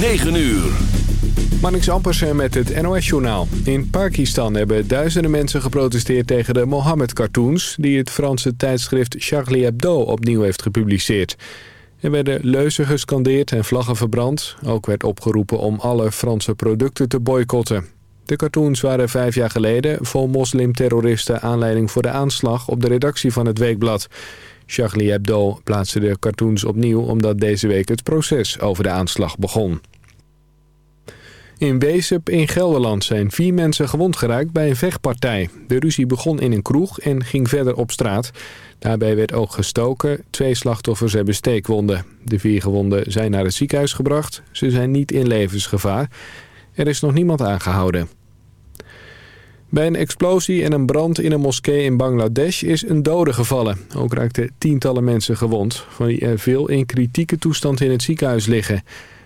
9 uur. Marnix Ampersen met het NOS-journaal. In Pakistan hebben duizenden mensen geprotesteerd tegen de Mohammed-cartoons... die het Franse tijdschrift Charlie Hebdo opnieuw heeft gepubliceerd. Er werden leuzen gescandeerd en vlaggen verbrand. Ook werd opgeroepen om alle Franse producten te boycotten. De cartoons waren vijf jaar geleden vol moslimterroristen aanleiding voor de aanslag op de redactie van het weekblad. Charlie Hebdo plaatste de cartoons opnieuw omdat deze week het proces over de aanslag begon. In Weesup in Gelderland zijn vier mensen gewond geraakt bij een vechtpartij. De ruzie begon in een kroeg en ging verder op straat. Daarbij werd ook gestoken. Twee slachtoffers hebben steekwonden. De vier gewonden zijn naar het ziekenhuis gebracht. Ze zijn niet in levensgevaar. Er is nog niemand aangehouden. Bij een explosie en een brand in een moskee in Bangladesh is een dode gevallen. Ook raakten tientallen mensen gewond, van wie er veel in kritieke toestand in het ziekenhuis liggen.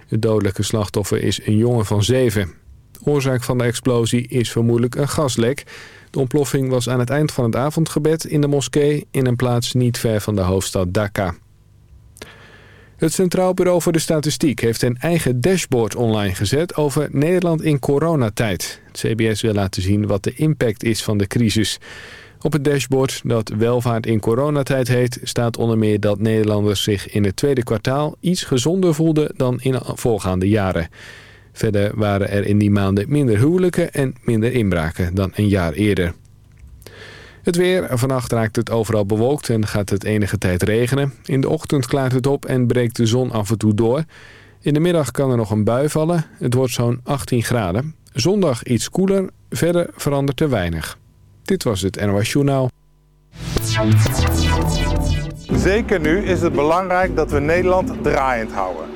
Het dodelijke slachtoffer is een jongen van zeven. De oorzaak van de explosie is vermoedelijk een gaslek. De ontploffing was aan het eind van het avondgebed in de moskee... in een plaats niet ver van de hoofdstad Dhaka. Het Centraal Bureau voor de Statistiek heeft een eigen dashboard online gezet over Nederland in coronatijd. Het CBS wil laten zien wat de impact is van de crisis. Op het dashboard dat welvaart in coronatijd heet... staat onder meer dat Nederlanders zich in het tweede kwartaal iets gezonder voelden dan in voorgaande jaren. Verder waren er in die maanden minder huwelijken en minder inbraken dan een jaar eerder. Het weer. Vannacht raakt het overal bewolkt en gaat het enige tijd regenen. In de ochtend klaart het op en breekt de zon af en toe door. In de middag kan er nog een bui vallen. Het wordt zo'n 18 graden. Zondag iets koeler. Verder verandert er weinig. Dit was het NOS Journaal. Zeker nu is het belangrijk dat we Nederland draaiend houden.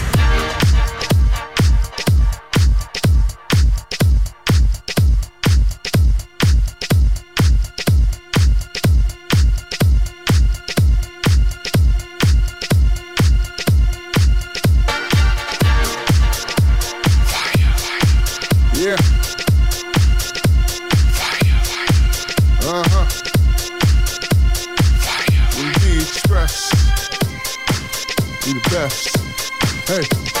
person.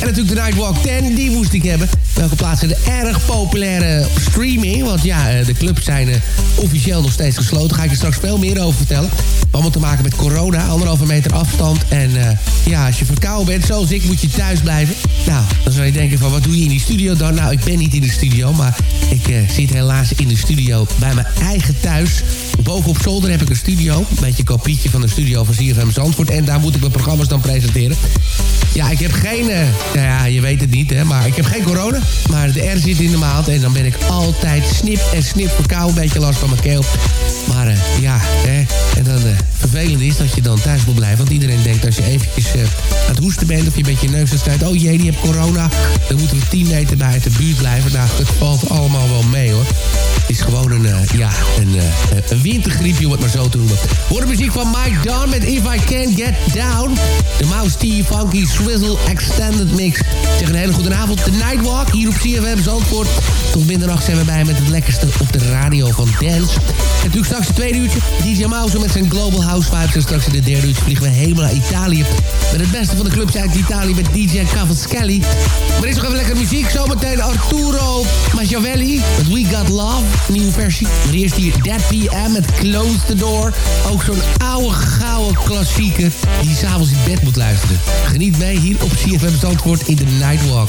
En natuurlijk de Nightwalk 10, die moest ik hebben. Welke plaatsen de erg populaire streaming. Want ja, de clubs zijn officieel nog steeds gesloten. Daar ga ik je straks veel meer over vertellen. Allemaal te maken met corona, anderhalve meter afstand. En uh, ja, als je verkouden bent, zoals ik, moet je thuis blijven. Nou, dan zou je denken van, wat doe je in die studio dan? Nou, ik ben niet in de studio, maar ik uh, zit helaas in de studio bij mijn eigen thuis. Boven op zolder heb ik een studio. Een beetje een kopietje van de studio van CFM Zandvoort. En daar moet ik mijn programma's dan presenteren. Ja, ik heb geen... Uh, nou ja, je weet het niet, hè. Maar ik heb geen corona. Maar de R zit in de maand. En dan ben ik altijd snip en snip verkouden. Een beetje last van mijn keel. Maar uh, ja, hè. En dan uh, vervelend is dat je dan thuis moet blijven. Want iedereen denkt als je eventjes uh, aan het hoesten bent... of je een beetje neus staat... oh jee, die hebt corona. Dan moeten we 10 meter bij de buurt blijven. Nou, het valt allemaal wel mee, hoor. Het is gewoon een, ja, een, een wintergriepje, om het maar zo te noemen. Hoor de muziek van Mike Dunn met If I Can't Get Down. De Mouse T Funky Swizzle Extended Mix. Zeg een hele goede avond. De Nightwalk hier op CFM Zandvoort. Tot middernacht zijn we bij met het lekkerste op de radio van Dance. En natuurlijk straks het tweede uurtje. DJ Mouse met zijn Global House Vibes. En straks in de derde uurtje vliegen we helemaal naar Italië. Met het beste van de clubs uit Italië met DJ Cavaschelli. Maar is nog even lekker muziek. Zometeen Arturo Machiavelli met We Got Love. Nieuwe versie. Maar eerst hier Dead PM met Close the Door. Ook zo'n oude, gouden klassieker die je s'avonds in bed moet luisteren. Geniet mee hier op CFM Zandvoort in de Nightwalk.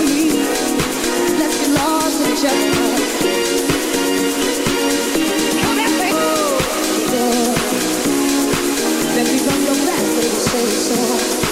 Me. Let's get lost in each. Come Lord. Let me rub your back, baby, say so.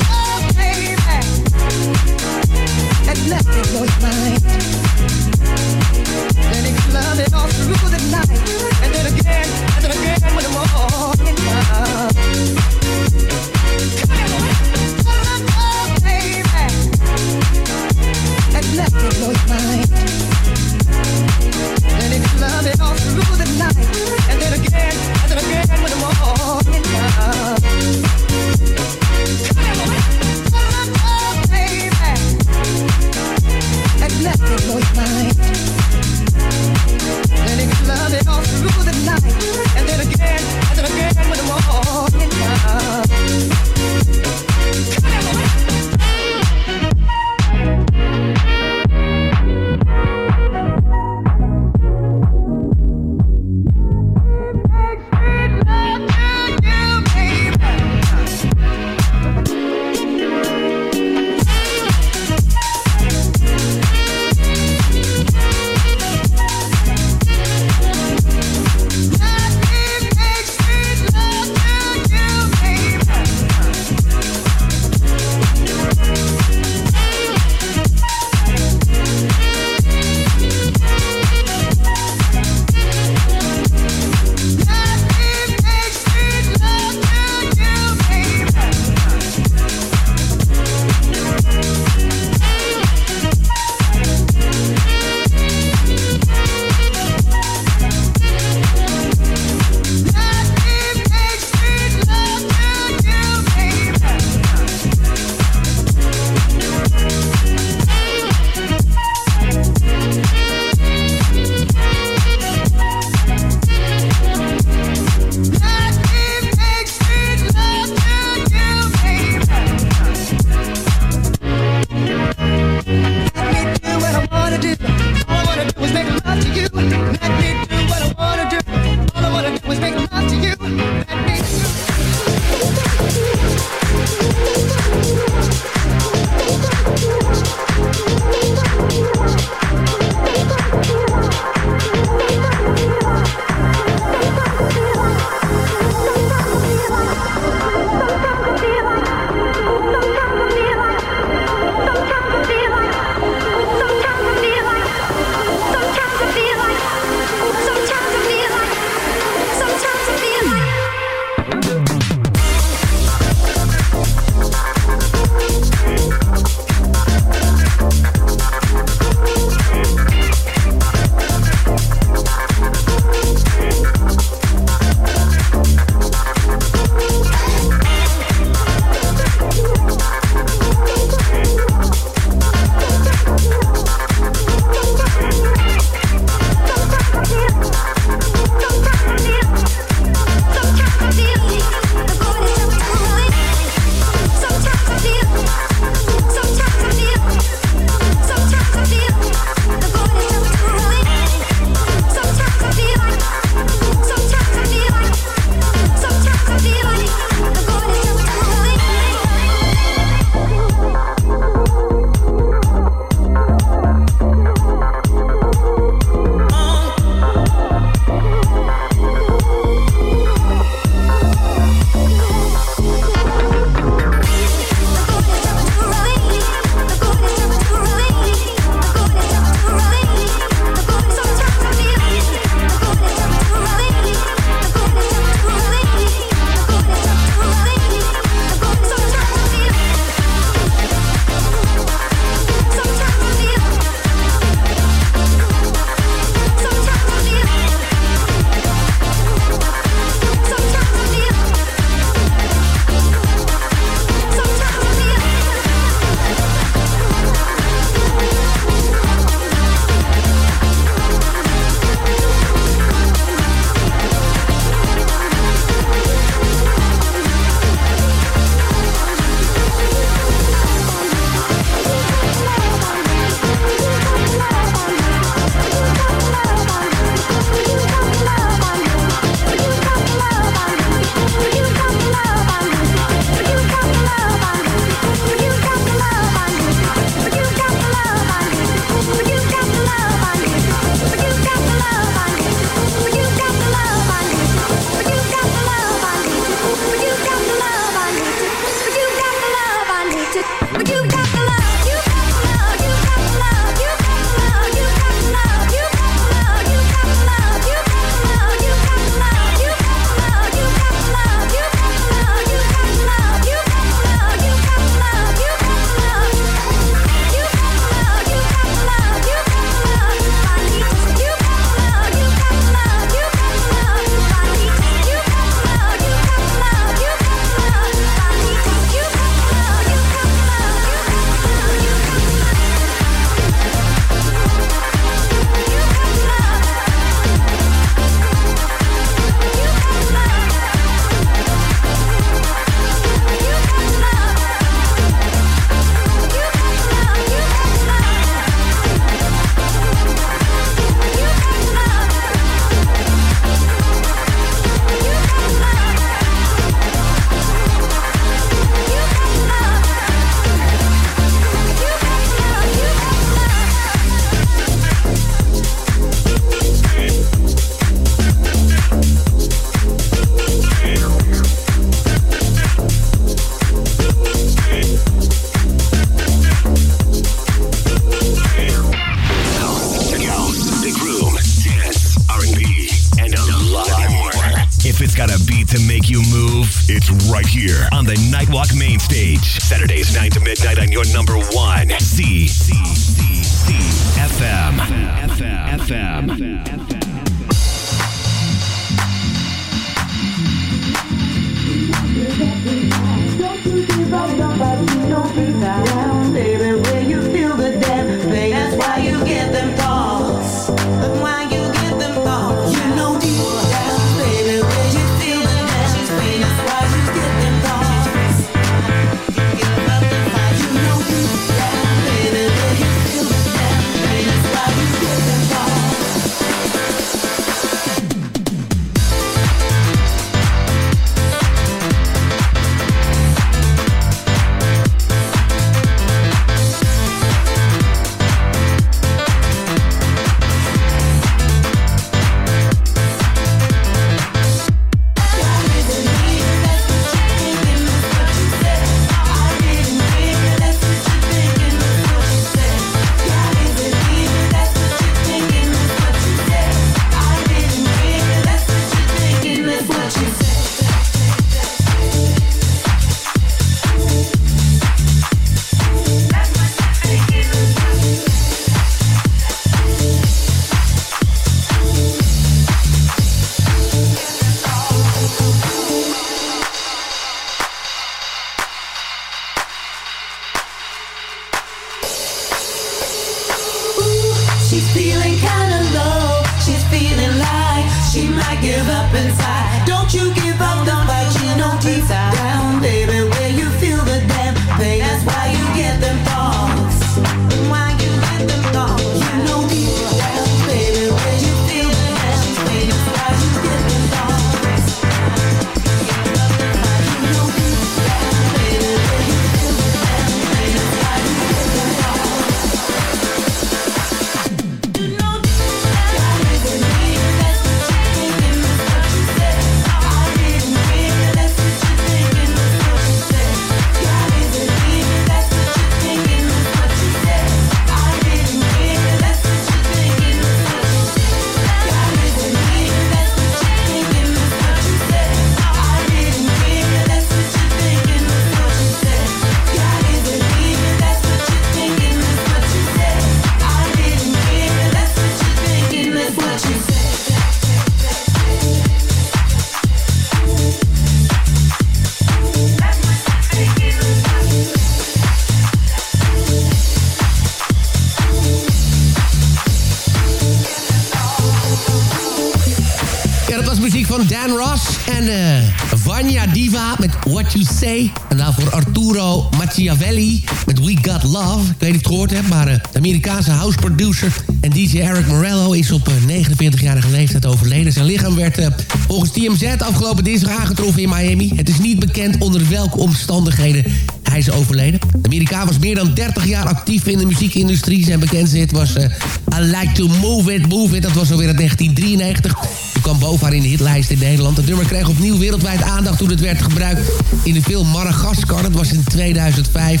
En daarvoor Arturo Machiavelli met We Got Love. Ik weet niet of je het gehoord hebt, maar uh, de Amerikaanse house producer en DJ Eric Morello is op 49-jarige eh, leeftijd overleden. Zijn lichaam werd uh, volgens TMZ afgelopen dinsdag aangetroffen in Miami. Het is niet bekend onder welke omstandigheden hij is overleden. De Amerikaan was meer dan 30 jaar actief in de muziekindustrie. Zijn bekendste hit was I Like To Move It, Move It. Dat was alweer in 1993. Kwam bovenaan in de hitlijst in Nederland. Het nummer kreeg opnieuw wereldwijd aandacht toen het werd gebruikt in de film Madagaskar. Dat was in 2005.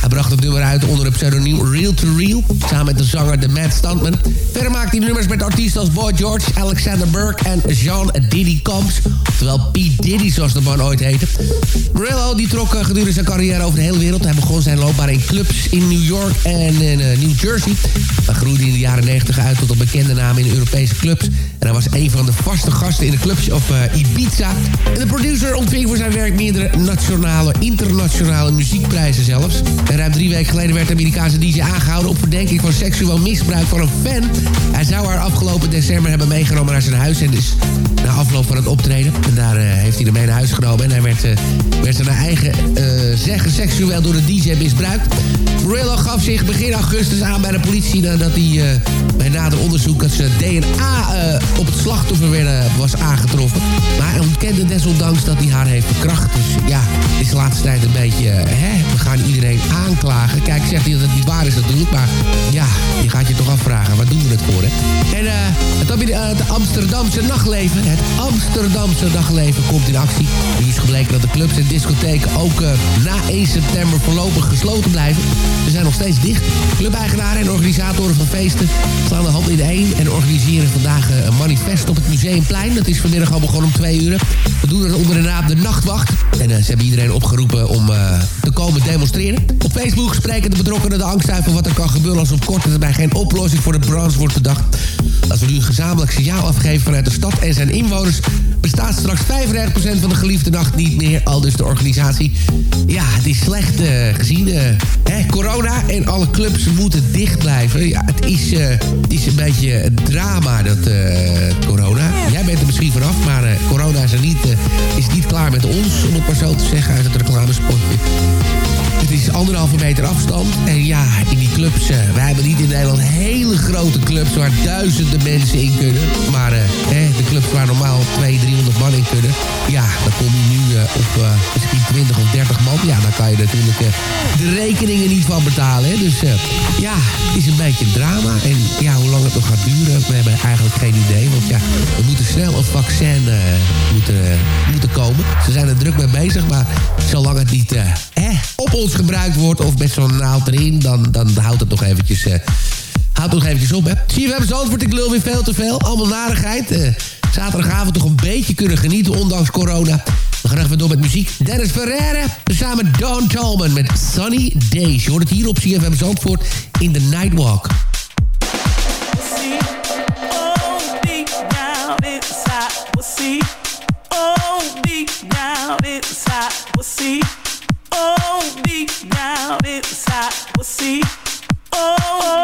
Hij bracht het nummer uit onder het pseudoniem Real to Real. Samen met de zanger The Mad Stuntman. Verder maakte hij nummers met artiesten als Boy George, Alexander Burke en Jean Diddy Combs. Terwijl P. Diddy, zoals de man ooit heette. Brillo die trok eh, gedurende zijn carrière over de hele wereld. Hij begon zijn loopbaan in clubs in New York en in uh, New Jersey. Hij groeide in de jaren 90 uit tot een bekende naam in Europese clubs. En hij was een van de vaste gasten in de clubs op uh, Ibiza. En de producer ontving voor zijn werk meerdere nationale, internationale muziekprijzen zelfs. En ruim drie weken geleden werd de Amerikaanse DJ aangehouden... op verdenking van seksueel misbruik van een fan. Hij zou haar afgelopen december hebben meegenomen naar zijn huis... en dus na afloop van het optreden. En daar uh, heeft hij ermee naar huis genomen. En hij werd, uh, werd naar eigen zeggen seksueel door de DJ misbruikt. Murillo gaf zich begin augustus aan bij de politie... nadat hij bij nader onderzoek dat zijn DNA op het slachtoffer werden, was aangetroffen. Maar hij ontkende desondanks dat hij haar heeft verkracht. Dus ja, is de laatste tijd een beetje... Hè, we gaan iedereen aanklagen. Kijk, zegt hij dat het niet waar is natuurlijk. Maar ja, je gaat je toch afvragen. Waar doen we het voor, hè? En uh, het, het Amsterdamse nachtleven. Het Amsterdamse nachtleven komt in actie. Nu is gebleken dat de clubs en discotheken ook na 1 september voorlopig gesloten blijven. Ze zijn nog steeds dicht. Clubeigenaren en organisatoren van feesten slaan de hand in één... en organiseren vandaag een manifest op het Museumplein. Dat is vanmiddag al begonnen om twee uur. We doen het onder de naam de Nachtwacht. En uh, ze hebben iedereen opgeroepen om uh, te komen demonstreren. Op Facebook spreken de betrokkenen de angst uit van wat er kan gebeuren... als op korte termijn geen oplossing voor de branche wordt bedacht. Als we nu een gezamenlijk signaal afgeven vanuit de stad en zijn inwoners... bestaat straks 35% van de geliefde nacht niet meer. Al dus de organisatie. Ja, het is slecht uh, gezien. Hè, corona en alle clubs moeten dicht blijven. Ja, het is, het is een beetje een drama, dat corona. Jij bent er misschien vanaf, maar uh, corona is, er niet, uh, is niet klaar met ons, om het maar zo te zeggen, uit het reclamespotje. Het is anderhalve meter afstand. En ja, in die clubs, uh, wij hebben niet in Nederland hele grote clubs waar duizenden mensen in kunnen. Maar uh, hè, de clubs waar normaal 200, 300 man in kunnen. Ja, dan kom je nu uh, op misschien 20 of 30 man. Ja, dan kan je natuurlijk de rekeningen niet van betalen. Hè. Dus ja, het is een beetje een drama. En ja, hoe lang het nog gaat duren, we hebben eigenlijk geen idee. Want ja, we moeten snel een vaccin moeten, moeten komen. Ze zijn er druk mee bezig, maar zolang het niet op ons gebruikt wordt of met zo'n naald erin, dan, dan houdt het nog eventjes... Houdt het nog eventjes op, hè. Zie je, we hebben ik lul weer veel te veel. Allemaal narigheid. Uh, zaterdagavond toch een beetje kunnen genieten, ondanks corona. We gaan even door met muziek. Dennis Ferreira, samen Don Tolman met Sunny Days. Je hoort het hier op CFM Zandvoort in The Nightwalk. See. Oh, deep down inside, we'll see. Oh, oh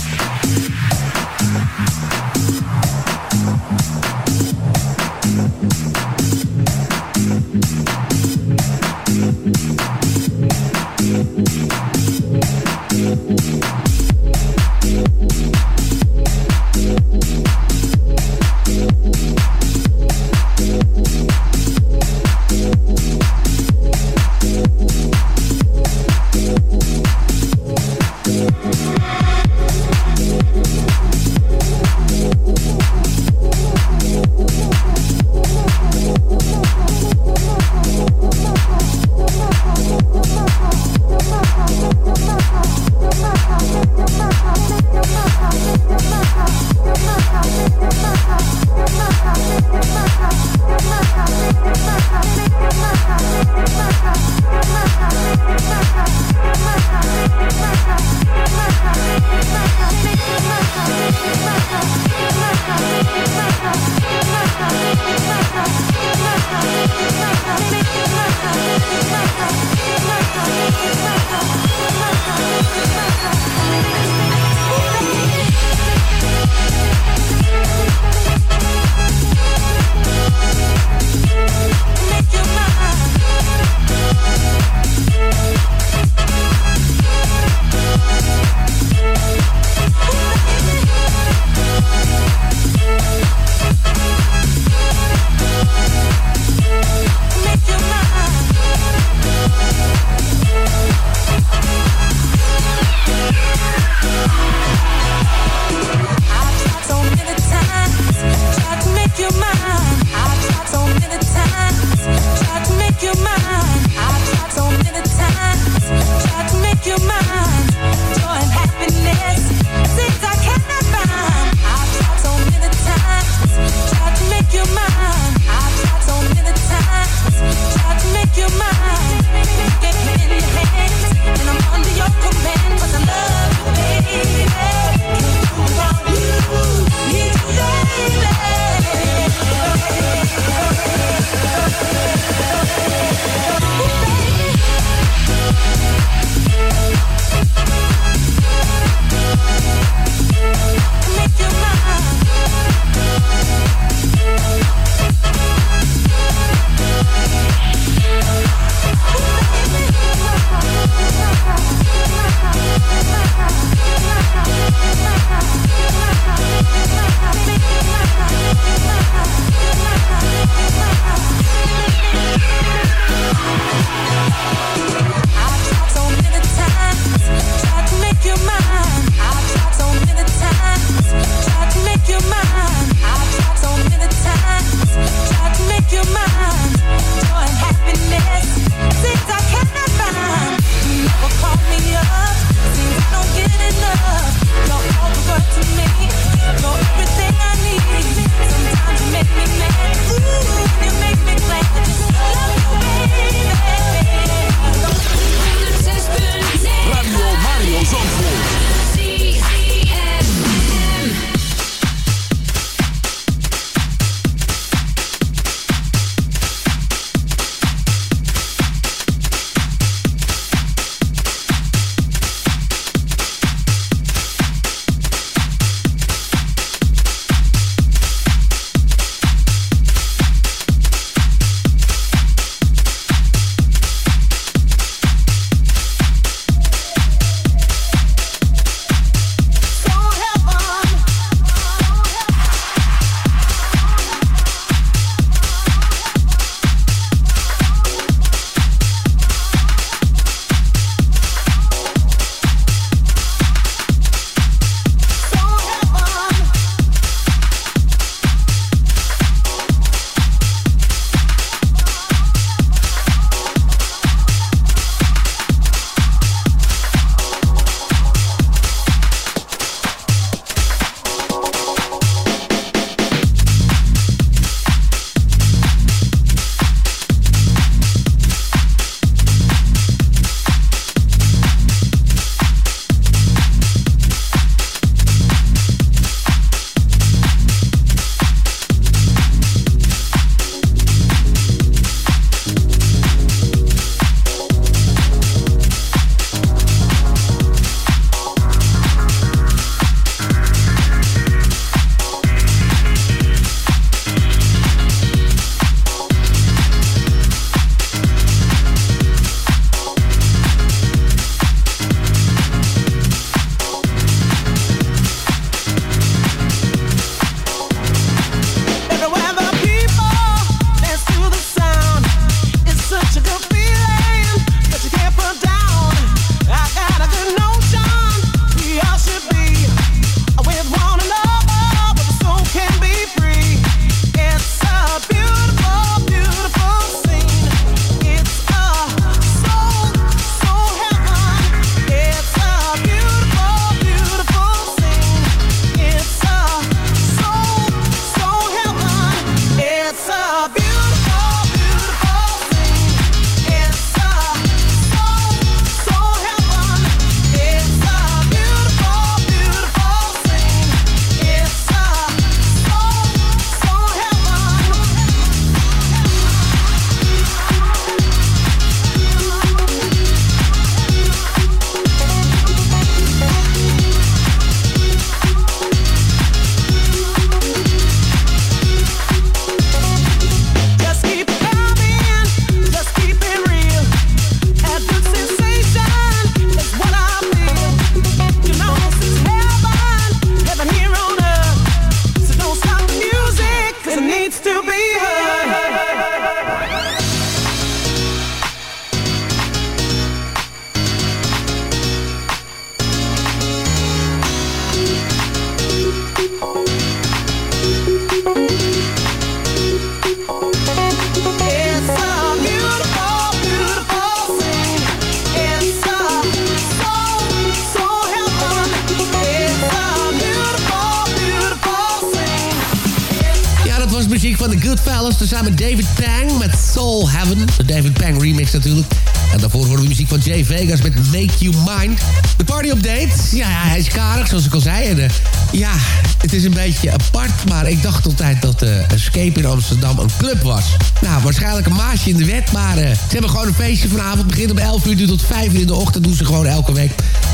Jay Vegas met Make You Mine. De party update. Ja, hij is karig, zoals ik al zei. En, uh, ja, het is een beetje apart. Maar ik dacht altijd dat uh, Escape in Amsterdam een club was. Nou, waarschijnlijk een maasje in de wet. Maar uh, ze hebben gewoon een feestje vanavond. Begint om 11 uur, tot 5 uur in de ochtend. Doen ze gewoon elke week.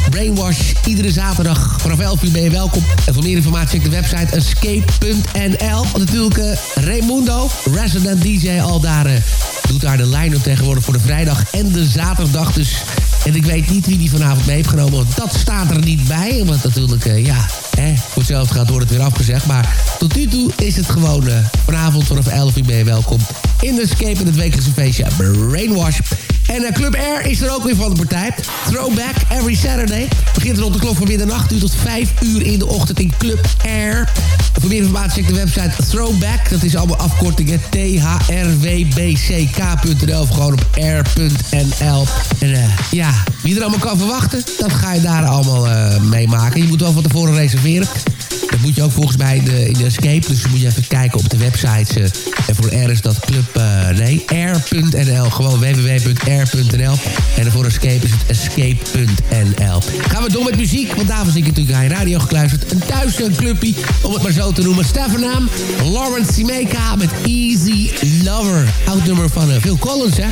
Brainwash, iedere zaterdag vanaf 11 uur ben je welkom. En voor meer informatie check de website escape.nl. Natuurlijk uh, Raimundo, resident DJ, al daar... Uh, doet daar de line-up tegenwoordig voor de vrijdag en de zaterdag. Dus, en ik weet niet wie die vanavond mee heeft genomen, want dat staat er niet bij. Want natuurlijk, uh, ja, hè, voor hetzelfde gaat wordt het weer afgezegd. Maar tot nu toe is het gewoon vanavond vanaf 11 uur ben je welkom. In de Escape in het wekelijkse feestje Brainwash. En uh, Club Air is er ook weer van de partij. Throwback every Saturday. Begint rond de klok van middernacht. Duurt tot 5 uur in de ochtend in Club Air. Voor meer informatie check de website Throwback. Dat is allemaal afkortingen. THRWBCK.nl of gewoon op air.nl. En uh, ja, wie er allemaal kan verwachten, dat ga je daar allemaal uh, meemaken. Je moet wel van tevoren reserveren. Dat moet je ook volgens mij in de, in de Escape. Dus moet je even kijken op de websites. En voor Air is dat club... Nee, air.nl. Gewoon En voor Escape is het escape.nl. Gaan we door met muziek. Want daarvoor zit ik natuurlijk aan radio gekluisterd. Een thuis een clubpie, om het maar zo te noemen. Stefanaam, Lawrence Simeka met Easy Lover. Oud nummer van uh, Phil Collins, hè?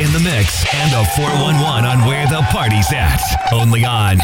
In the mix, and a 411 on where the party's at. Only on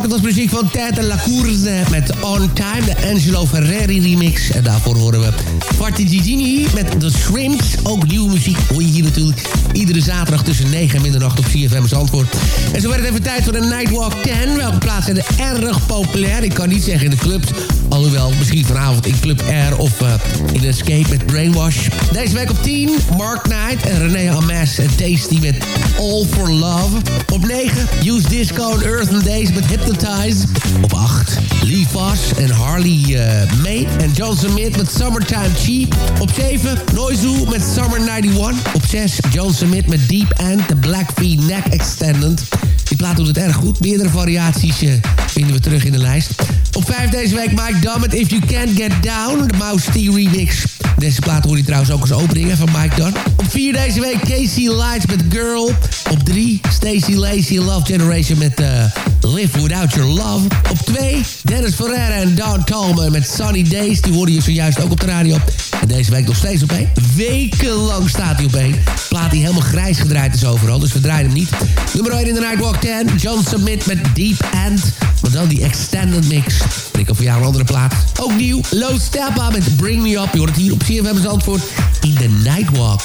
Dat was muziek van Ted Lacourse met On Time, de Angelo Ferreri remix. En daarvoor horen we Party Gigini met The Shrimps. Ook nieuwe muziek hoor je hier natuurlijk iedere zaterdag tussen 9 en middernacht op CFM Zandvoort. En zo werd het even tijd voor de Nightwalk 10. Welke plaatsen zijn erg populair? Ik kan niet zeggen in de clubs. Brainwash. Deze week op 10, Mark Knight en René Ames en Tasty met All for Love. Op 9, Use Disco en Earth and Days met Hypnotize. Op 8, Lee en Harley uh, May en John Smith met Summertime Cheap. Op 7, Noizu met Summer 91. Op 6, John Smith met Deep End, de Black V Neck Extended. Die plaat doet het erg goed. Meerdere variaties uh, vinden we terug in de lijst. Op 5 deze week Mike Dunn If You Can't Get Down, de Mouse T remix. Deze plaat hoor je trouwens ook als opening van Mike Dunn. Op 4 deze week Casey Lights met Girl. Op 3 Stacey Lacey Love Generation met uh, Live Without Your Love. Op 2 Dennis Ferreira en Don Tolman met Sunny Days. Die hoorde je zojuist ook op de radio. En deze week nog steeds op 1. Wekenlang staat hij op 1. Plaat die helemaal grijs gedraaid is overal, dus we draaien hem niet. Nummer 1 in de Nightwalk 10. John Submit met Deep End. Maar dan die extended mix. Ik voor jou een andere plaat. Ook nieuw. Low Steppa met Bring Me Up. Je hoort het hier op CFM Zandvoort in de Nightwalk.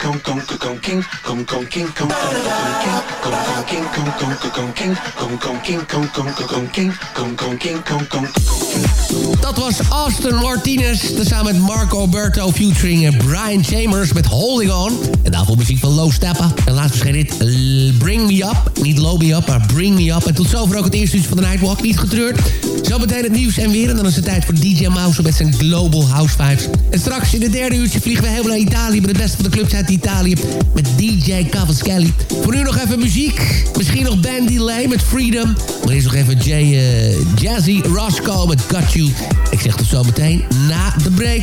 Kong kong king, kong kong king, kong Dat was Austin Martinez, tezamen met Marco Alberto featuring eh, Brian Chambers met Holding On. En daarvoor muziek van Low Steppa. En laatst verscheen dit eh, Bring Me Up. Niet Low Me Up, maar Bring Me Up. En tot zover ook het eerste uur van de Nightwalk. Niet getreurd. Zo meteen het nieuws en weer. En dan is het tijd voor DJ Mouse met zijn Global House Vibes. En straks in het derde uurtje vliegen we helemaal naar Italië... met de beste van de clubs Italië. Met DJ Cavaschelli. Voor nu nog even muziek. Misschien nog Bandy Lay met Freedom. Maar eerst nog even Jay, eh, Jazzy Roscoe met Got You. Ik zeg tot zometeen na de break.